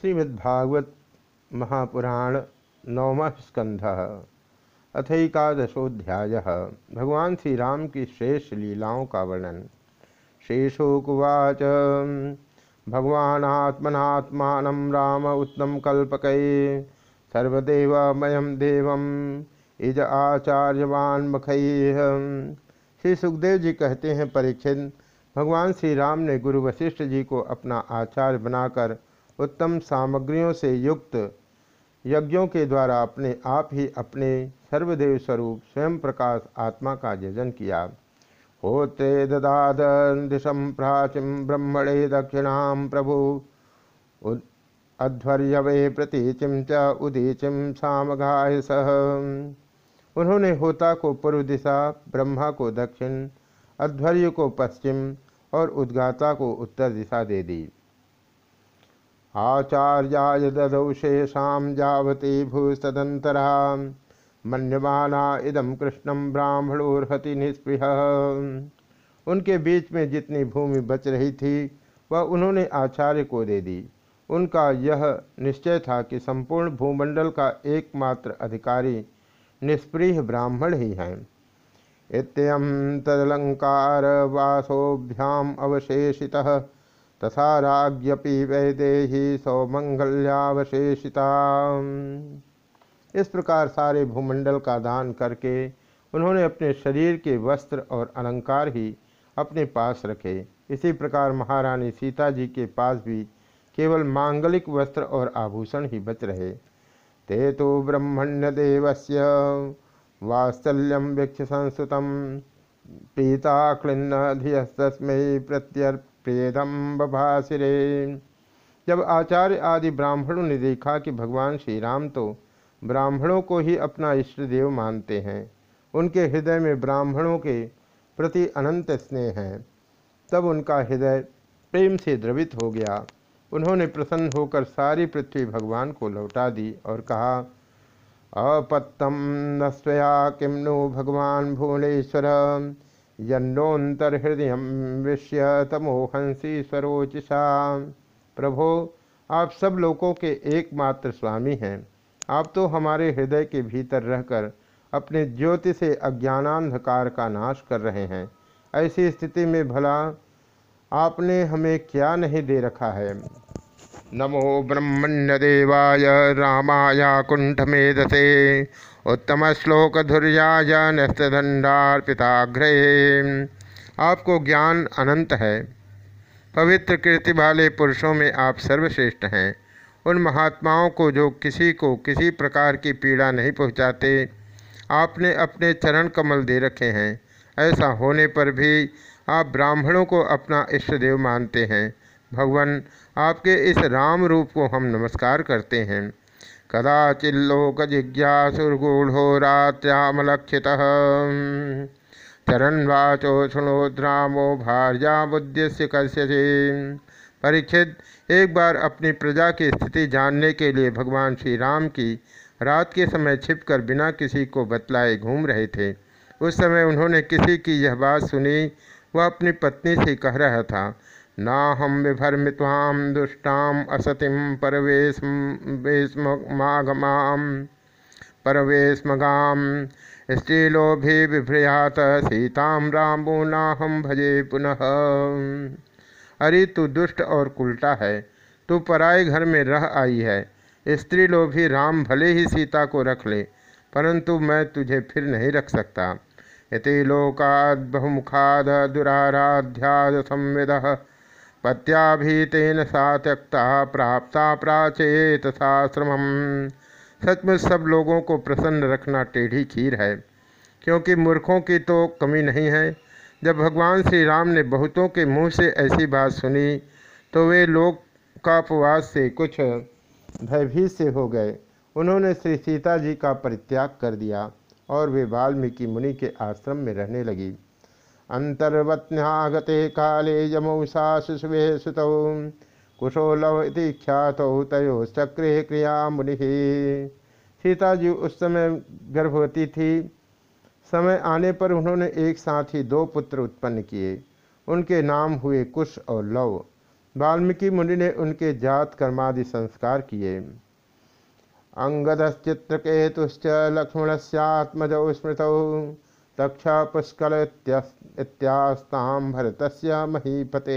श्रीमद्भागवत महापुराण नवम स्कंध अथकादशोध्याय भगवान श्री राम की श्रेष्ठ लीलाओं का वर्णन। शेषोकुवाच। भगवात्मनात्मा राम उत्तम कल्पक सर्वदेवमय देव इज़ आचार्यवान मख। श्री सुखदेव जी कहते हैं, परीक्षित, भगवान श्री राम ने गुरु वशिष्ठ जी को अपना आचार्य बनाकर उत्तम सामग्रियों से युक्त यज्ञों के द्वारा अपने आप ही अपने सर्वदेव स्वरूप स्वयं प्रकाश आत्मा का जजन किया। होते ददाद दिशम प्राचीम ब्रह्मणे दक्षिणाम प्रभु। अध्वर्यवे प्रतीचिम च उदीचिम सामगाय सह। उन्होंने होता को पूर्व दिशा, ब्रह्मा को दक्षिण, अध्वर्य को पश्चिम और उद्गाता को उत्तर दिशा दे दी। आचार्याय ददौ शेषां जावती भूस्तदंतरा मन्यमाना इदम कृष्णम ब्राह्मणोर्हति निस्पृह। उनके बीच में जितनी भूमि बच रही थी, वह उन्होंने आचार्य को दे दी। उनका यह निश्चय था कि संपूर्ण भूमंडल का एकमात्र अधिकारी निष्प्रिय ब्राह्मण ही हैं। इत्यम तदलंकार वासोभ्याम अवशेषितः तथा राज्ञपि वैदेही सौमंगल्यावशेषिता इस प्रकार सारे भूमंडल का दान करके उन्होंने अपने शरीर के वस्त्र और अलंकार ही अपने पास रखे। इसी प्रकार महारानी सीता जी के पास भी केवल मांगलिक वस्त्र और आभूषण ही बच रहे। ते तो ब्रह्मण्य देवस्य वात्सल्यम वीक्ष संस्कृत पीता क्लिन्न धियस्तस्मै प्रत्यर्प प्रियतम बभासिरे। जब आचार्य आदि ब्राह्मणों ने देखा कि भगवान श्री राम तो ब्राह्मणों को ही अपना इष्ट देव मानते हैं, उनके हृदय में ब्राह्मणों के प्रति अनंत स्नेह है, तब उनका हृदय प्रेम से द्रवित हो गया। उन्होंने प्रसन्न होकर सारी पृथ्वी भगवान को लौटा दी और कहा अपत्तम नस्वया किम नो भगवान भुवनेश्वर। यन्नोन्तर्हृदय विश्य तमोहंसी स्वरोचिषा प्रभो, आप सब लोगों के एकमात्र स्वामी हैं। आप तो हमारे हृदय के भीतर रहकर अपने ज्योति से अज्ञानांधकार का नाश कर रहे हैं। ऐसी स्थिति में भला आपने हमें क्या नहीं दे रखा है? नमो ब्रह्मण्य देवाय रामाया श्लोक धुर्याय न्यस्तदंडार्पिताग्रे आपको ज्ञान अनंत है। पवित्र कीर्ति वाले पुरुषों में आप सर्वश्रेष्ठ हैं। उन महात्माओं को जो किसी को किसी प्रकार की पीड़ा नहीं पहुंचाते, आपने अपने चरण कमल दे रखे हैं। ऐसा होने पर भी आप ब्राह्मणों को अपना इष्ट देव मानते हैं। भगवान, आपके इस राम रूप को हम नमस्कार करते हैं। कदाचिल्लोक जिज्ञासुर्गूढ़ो रात्यामलक्षित। चरणवाचो सुनोद्रामो भार्या बुद्धिस्य कश्यसे परीक्षित, एक बार अपनी प्रजा की स्थिति जानने के लिए भगवान श्री राम की रात के समय छिपकर बिना किसी को बतलाए घूम रहे थे। उस समय उन्होंने किसी की यह बात सुनी, वह अपनी पत्नी से कह रहा था नाहम विभर्मिताम दुष्टाम असतिम परवेशमागमाम परवेशमगाम स्त्रीलोभि विभ्रयात सीताम रामो नाहम भजे पुनः। अरे तू दुष्ट और उल्टा है, तू पराए घर में रह आई है स्त्री लोभी राम भले ही सीता को रख ले, परंतु मैं तुझे फिर नहीं रख सकता। इति लोकाद बहुमुखाद दुराराध्याद संविद। पत्याभीतेन सा त्यक्ता प्राप्ता प्राचेत साश्रम सचमुच सब लोगों को प्रसन्न रखना टेढ़ी खीर है, क्योंकि मूर्खों की तो कमी नहीं है। जब भगवान श्री राम ने बहुतों के मुँह से ऐसी बात सुनी तो वे लोग कापवास से कुछ भयभीत से हो गए। उन्होंने श्री सीता जी का परित्याग कर दिया और वे वाल्मीकि मुनि के आश्रम में रहने लगी। अंतर्वत्नागते काले यमौषा शिशुवे सुतौ। कुशोलव इति ख्यात तयो चक्रे क्रिया मुनि। सीता जी उस समय गर्भवती थी। समय आने पर उन्होंने एक साथ ही दो पुत्र उत्पन्न किए। उनके नाम हुए कुश और लव वाल्मीकि मुनि ने उनके जात कर्मादि संस्कार किए। अंगदश्चित्रकेतुश्च लक्ष्मणस्यात्मज स्मृत। तक्ष भरत महीपते।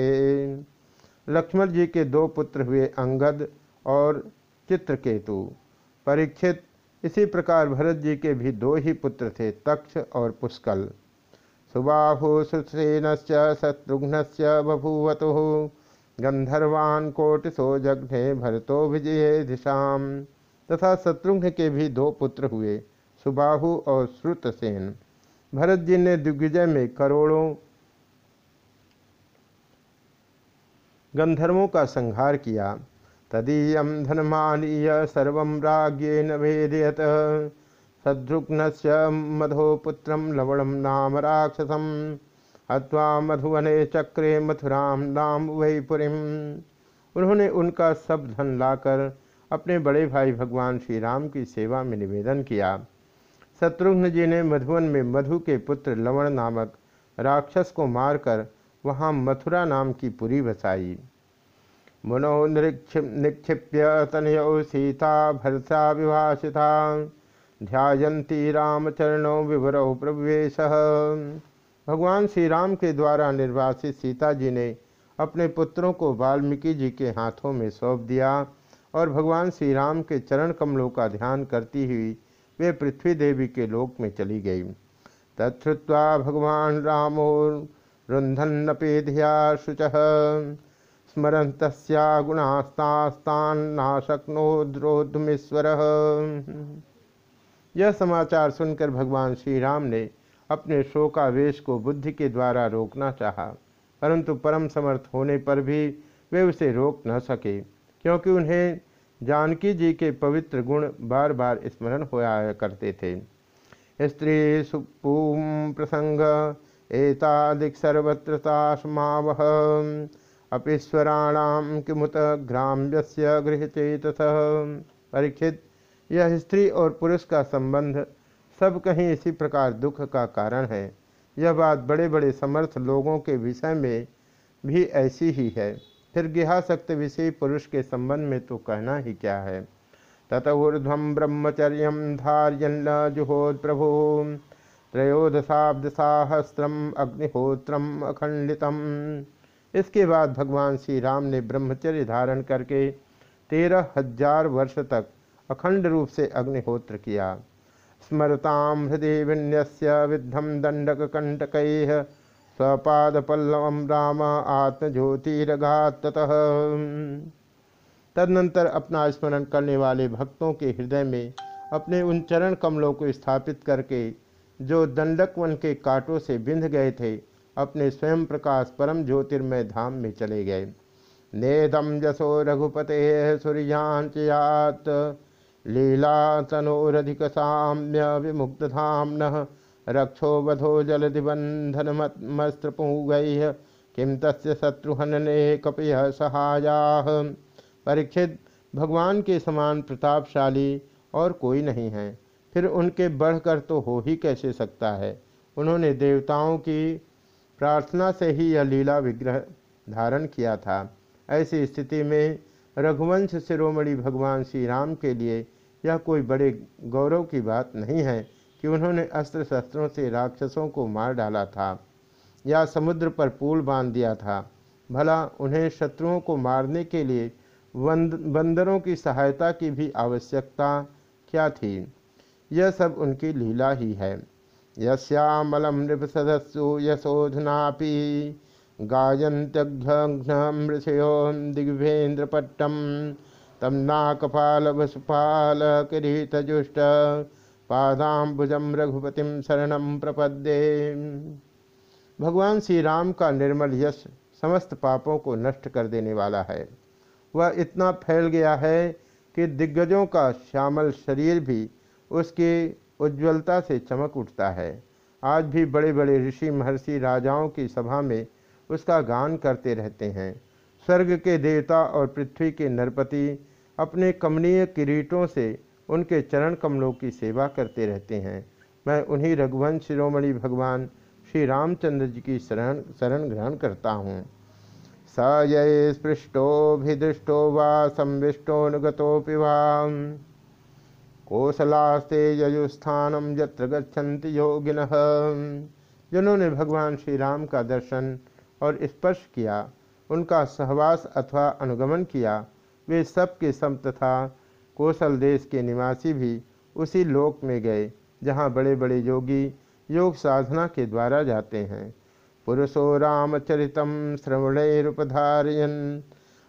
लक्ष्मण जी के दो पुत्र हुए अंगद और चित्रकेतु। परीक्षित, इसी प्रकार भरत जी के भी दो ही पुत्र थे, तक्ष और पुष्कल। सुबाहु सुसेन शत्रुघ्न से बभूवतु, गंधर्वान कोटिसो जघ्ने भरतो विजय दिशाम। तथा शत्रुघ्न के भी दो पुत्र हुए, सुबाहु और श्रुतसेन। भरत जी ने दिग्विजय में करोड़ों गंधर्वों का संहार किया। तदीय धनमानीय सर्व राज्य नभेदयत शत्रुघ्न से मधोपुत्र लवणम नाम राक्षसम हवा मधुवने चक्रे मथुराम नाम वहीपुरी उन्होंने उनका सब धन लाकर अपने बड़े भाई भगवान श्री राम की सेवा में निवेदन किया। शत्रुघ्न जी ने मधुवन में मधु के पुत्र लवण नामक राक्षस को मारकर वहाँ मथुरा नाम की पुरी बसाई। मुनो निक्षिप्य तनयो सीता भरसा विभाषिता। ध्यायंती रामचरणों विवरो प्रवेश। भगवान श्री राम के द्वारा निर्वासित सीता जी ने अपने पुत्रों को वाल्मीकि जी के हाथों में सौंप दिया और भगवान श्री राम के चरण कमलों का ध्यान करती हुई वे पृथ्वी देवी के लोक में चली गई। तत्वा भगवान रामो रुंधन्नपेधिया शुच स्मरण तस्या गुणास्तास्तान्नाशक्नोद्रोधमेश्वर यह समाचार सुनकर भगवान श्री राम ने अपने शोकावेश को बुद्धि के द्वारा रोकना चाहा, परंतु परम समर्थ होने पर भी वे उसे रोक न सके, क्योंकि उन्हें जानकी जी के पवित्र गुण बार बार स्मरण होया करते थे। स्त्री सुपूम प्रसंग, एतादिक सर्वत्रतास्मावह अपीश्वराणाम किमुत ग्राम्य गृह चेत परीक्षित, यह स्त्री और पुरुष का संबंध सब कहीं इसी प्रकार दुख का कारण है। यह बात बड़े बड़े समर्थ लोगों के विषय में भी ऐसी ही है। फिर गिहासक्त विषय पुरुष के संबंध में तो कहना ही क्या है? तत ऊर्ध्व ब्रह्मचर्य धार्यन जुहोद प्रभु। त्रयोदशाब्द साहस्रम अग्निहोत्रम अखंडितम इसके बाद भगवान श्री राम ने ब्रह्मचर्य धारण करके तेरह हज़ार वर्ष तक अखंड रूप से अग्निहोत्र किया। स्मरताम हृदय विन्यस्य विद्धम दंडक कंटक स्वपादपल्लव राम आत्मज्योतिरघात तदनंतर अपना स्मरण करने वाले भक्तों के हृदय में अपने उन चरण कमलों को स्थापित करके, जो दंडक वन के कांटों से बिंध गए थे, अपने स्वयं प्रकाश परम ज्योतिर्मय धाम में चले गए। नेदम जसो रघुपते सूर्यांचयात लीला तनोरधिक साम्य विमुक्त धाम रक्षो वधो जलधिबंधनमस्त्रपूगैः किम तस्य शत्रुहनने कपय सहाया। परीक्षित, भगवान के समान प्रतापशाली और कोई नहीं है। फिर उनके बढ़कर तो हो ही कैसे सकता है? उन्होंने देवताओं की प्रार्थना से ही यह लीला विग्रह धारण किया था। ऐसी स्थिति में रघुवंश शिरोमणि भगवान श्री राम के लिए यह कोई बड़े गौरव की बात नहीं है। कि उन्होंने अस्त्र शस्त्रों से राक्षसों को मार डाला था या समुद्र पर पुल बाँध दिया था। भला उन्हें शत्रुओं को मारने के लिए बंदरों की सहायता की भी आवश्यकता क्या थी? यह सब उनकी लीला ही है। यश्यामलम नृपसदस्सु यशोधनापि गायंत्यघ्नमृषयो दिग्भेन्द्रपट्टम तम नाकपाल वसुपाल किरीटजुष्ट पादाम्बुजम रघुपतिम शरणम प्रपद्ये। भगवान श्री राम का निर्मल यश समस्त पापों को नष्ट कर देने वाला है। वह इतना फैल गया है कि दिग्गजों का श्यामल शरीर भी उसकी उज्ज्वलता से चमक उठता है। आज भी बड़े बड़े ऋषि महर्षि राजाओं की सभा में उसका गान करते रहते हैं। स्वर्ग के देवता और पृथ्वी के नरपति अपने कमनीय किरीटों से उनके चरण कमलों की सेवा करते रहते हैं। मैं उन्हीं रघुवंश शिरोमणि भगवान श्री रामचंद्र जी की शरण शरण ग्रहण करता हूँ। स ये स्पृष्टोभिदृष्टो वा संविष्टोनुगतोऽपि वा कौशलास्ते ययुस्थानम यत्र गच्छन्ति योगिनः। जिन्होंने भगवान श्री राम का दर्शन और स्पर्श किया, उनका सहवास अथवा अनुगमन किया, वे सब के सब तथा कौशल देश के निवासी भी उसी लोक में गए, जहाँ बड़े बड़े योगी योग साधना के द्वारा जाते हैं। पुरुषो रामचरित श्रवणैरुपधारयन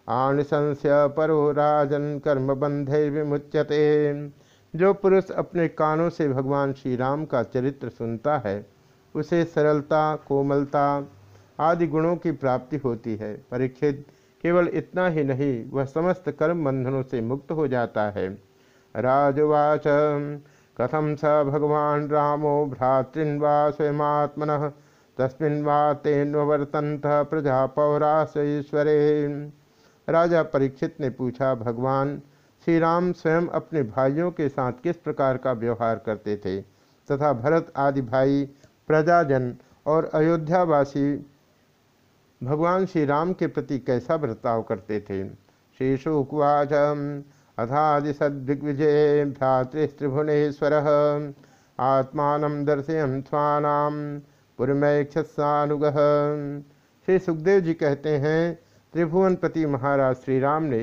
आनशंस्य परो राजन कर्म बंधे विमुच्यते। जो पुरुष अपने कानों से भगवान श्री राम का चरित्र सुनता है, उसे सरलता, कोमलता आदि गुणों की प्राप्ति होती है। परीक्षित केवल इतना ही नहीं, वह समस्त कर्म बंधनों से मुक्त हो जाता है। राजवाच कथम स भगवान रामो भ्रातृन्वा स्वयमात्मन, तस्मिन् तेन्वर्तंत प्रजा पौराश्वरे राजा परीक्षित ने पूछा, भगवान श्री राम स्वयं अपने भाइयों के साथ किस प्रकार का व्यवहार करते थे? तथा भरत आदि भाई, प्रजाजन और अयोध्यावासी भगवान श्री राम के प्रति कैसा बर्ताव करते थे? श्री शुकवाच अथादि सद्विजय भ्रातृत्रिभुवनेश्वर आत्मा दर्शयन स्वानाम पुरमैक्षसानुग श्री सुखदेव जी कहते हैं, त्रिभुवनपति महाराज श्री राम ने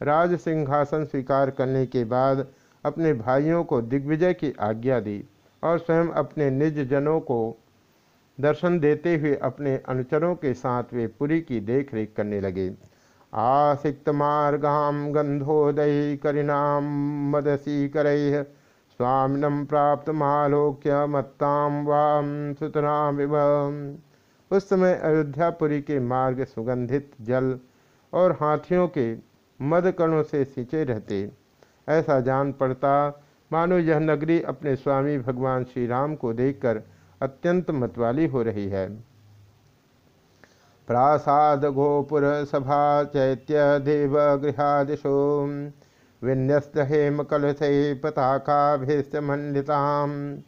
राज सिंहासन स्वीकार करने के बाद अपने भाइयों को दिग्विजय की आज्ञा दी और स्वयं अपने निज जनों को दर्शन देते हुए अपने अनुचरों के साथ वे पुरी की देखरेख करने लगे। आसिक्त मार्गाम गंधोदय करिनाम मदसी कर स्वामिनम प्राप्त मालोक्य मत्ताम वाम सुतराम उस समय अयोध्यापुरी के मार्ग सुगंधित जल और हाथियों के मद कणों से सिंचे रहते। ऐसा जान पड़ता, मानो यह नगरी अपने स्वामी भगवान श्री राम को देखकर अत्यंत मतवाली हो रही है। प्रासाद गोपुर सभा चैत्य देव गृहादिशो विन्यस्त हेम कलश पताकाभिस्तमंडिताम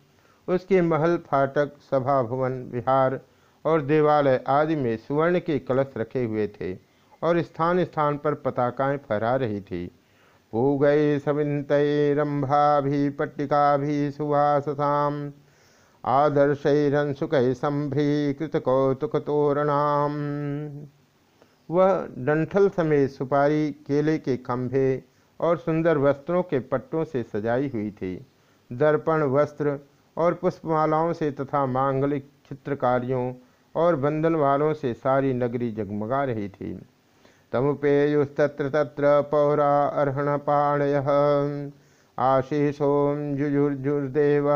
उसके महल, फाटक, सभा भवन, विहार और देवालय आदि में सुवर्ण के कलश रखे हुए थे और स्थान स्थान पर पताकाएँ फहरा रही थी। सविंत रंभा भी आदर्शैरंशुक संभ्रीकृत कौतुक तोरणाम वह डंठल समेत सुपारी केले के खंभे और सुंदर वस्त्रों के पट्टों से सजाई हुई थी। दर्पण वस्त्र और पुष्पमालाओं से तथा मांगलिक चित्रकारियों और बंधन वालों से सारी नगरी जगमगा रही थी। तमुपेयुस्तत्र तत्र पौरा अर्हण पाणय। आशीषोम जुजुर्जुर्देव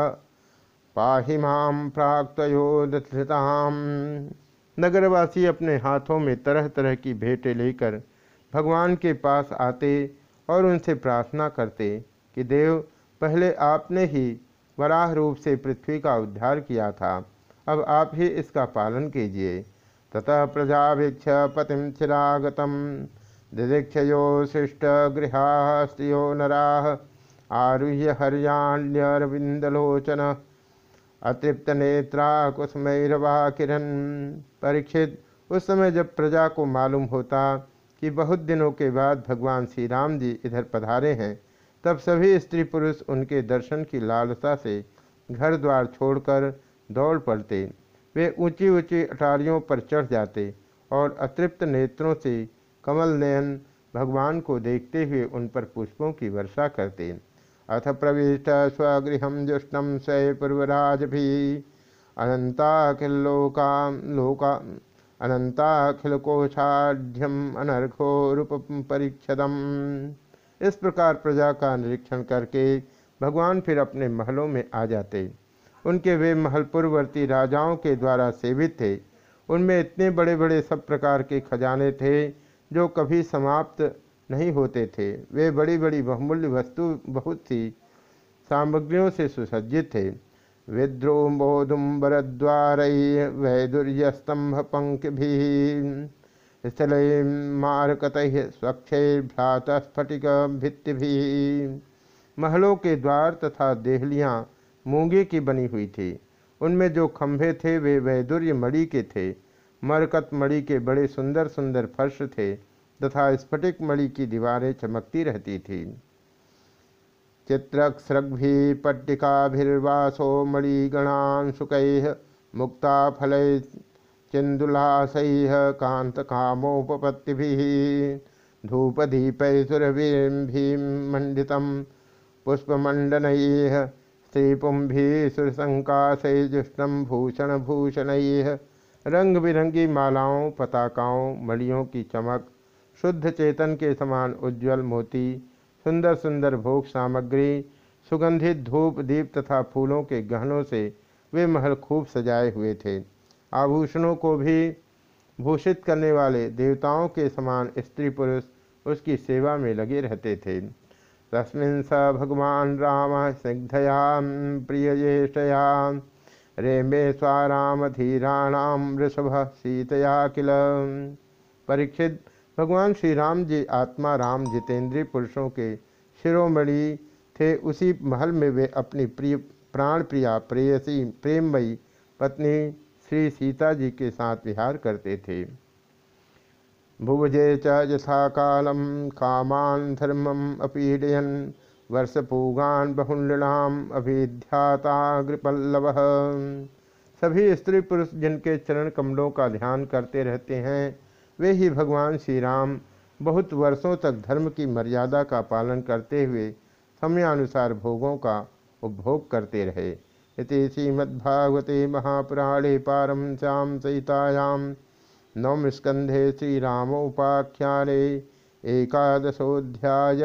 पाहि माम प्राक्तयोधृताम नगरवासी अपने हाथों में तरह तरह की भेंटें लेकर भगवान के पास आते और उनसे प्रार्थना करते कि, देव, पहले आपने ही वराह रूप से पृथ्वी का उद्धार किया था, अब आप ही इसका पालन कीजिए। ततः प्रजाभिक्ष पतिम चिरागतम। दिदीक्षयो शिष्ट गृहास्त्रियो नरा। आरुह्य हरियाण्यरविंदलोचन अतृप्त नेत्रा कुसमैरवा किरण परीक्षित, उस समय जब प्रजा को मालूम होता कि बहुत दिनों के बाद भगवान श्री राम जी इधर पधारे हैं, तब सभी स्त्री पुरुष उनके दर्शन की लालसा से घर द्वार छोड़कर दौड़ पड़ते। वे ऊँची ऊँची अटारियों पर चढ़ जाते और अतृप्त नेत्रों से कमल नयन भगवान को देखते हुए उन पर पुष्पों की वर्षा करते। अथ प्रविष्ट स्वगृह जुष्टम स्वपूर्वराज भी अनंताखिलोका लोका अनंताखिलकोशाढ़्यम अनर्घो रूप परीक्षदम इस प्रकार प्रजा का निरीक्षण करके भगवान फिर अपने महलों में आ जाते। उनके वे महल पूर्ववर्ती राजाओं के द्वारा सेवित थे। उनमें इतने बड़े बड़े सब प्रकार के खजाने थे, जो कभी समाप्त नहीं होते थे। वे बड़ी बड़ी बहुमूल्य वस्तु बहुत सी सामग्रियों से सुसज्जित थे। विद्रोमोदुम्बर द्वार वैदुर्यस्तंभ पंख भी स्थल मारकत स्वच्छ भ्रात स्फटिक भित्ति भी महलों के द्वार तथा देहलियाँ मूँगे की बनी हुई थी। उनमें जो खंभे थे, वे वैदुर्य मणि के थे। मरकत मणि के बड़े सुंदर सुंदर फर्श थे। तथा स्फटिक मणि की दीवारें चमकती रहती थीं। चित्रस्रग्भि पट्टिकाभिर्वासो मणिगणान सुक मुक्ता फल चिंदुलासैः कांत कामोपत्ति धूपदीपैसुरभिमंडित पुष्पमंडन स्त्रीपुंभी सुरसंकाशुष्ण भूषण भूषण रंग बिरंगी मालाओं, पताकाओं, मणियों की चमक शुद्ध चेतन के समान उज्ज्वल मोती, सुंदर सुंदर भोग सामग्री, सुगंधित धूप, दीप तथा फूलों के गहनों से वे महल खूब सजाए हुए थे। आभूषणों को भी भूषित करने वाले देवताओं के समान स्त्री पुरुष उसकी सेवा में लगे रहते थे। तस्मिन स भगवान राम स्निग्धया प्रियजेष्टया रेमे स्वाराम धीराणाम वृषभ सीतया किल। परीक्षित भगवान श्री राम जी आत्मा राम जितेंद्रीय पुरुषों के शिरोमणि थे। उसी महल में वे अपनी प्रिय प्राण प्रिया प्रेयसी, प्रेममयी पत्नी श्री सीता जी के साथ विहार करते थे। भुवजे च यथा कालम कामान धर्मम अपीडयन वर्ष वर्षपूगान बहुनृणाम अभिध्याताग्रपल्लव। सभी स्त्री पुरुष जिनके चरण कमलों का ध्यान करते रहते हैं वे ही भगवान श्री राम बहुत वर्षों तक धर्म की मर्यादा का पालन करते हुए समयानुसार भोगों का उपभोग करते रहे। इति श्रीमद्भागवते महापुराणे पारम श्याम सहितायाम नवम स्कंधे श्रीरामोपाख्याने एकादशोध्याय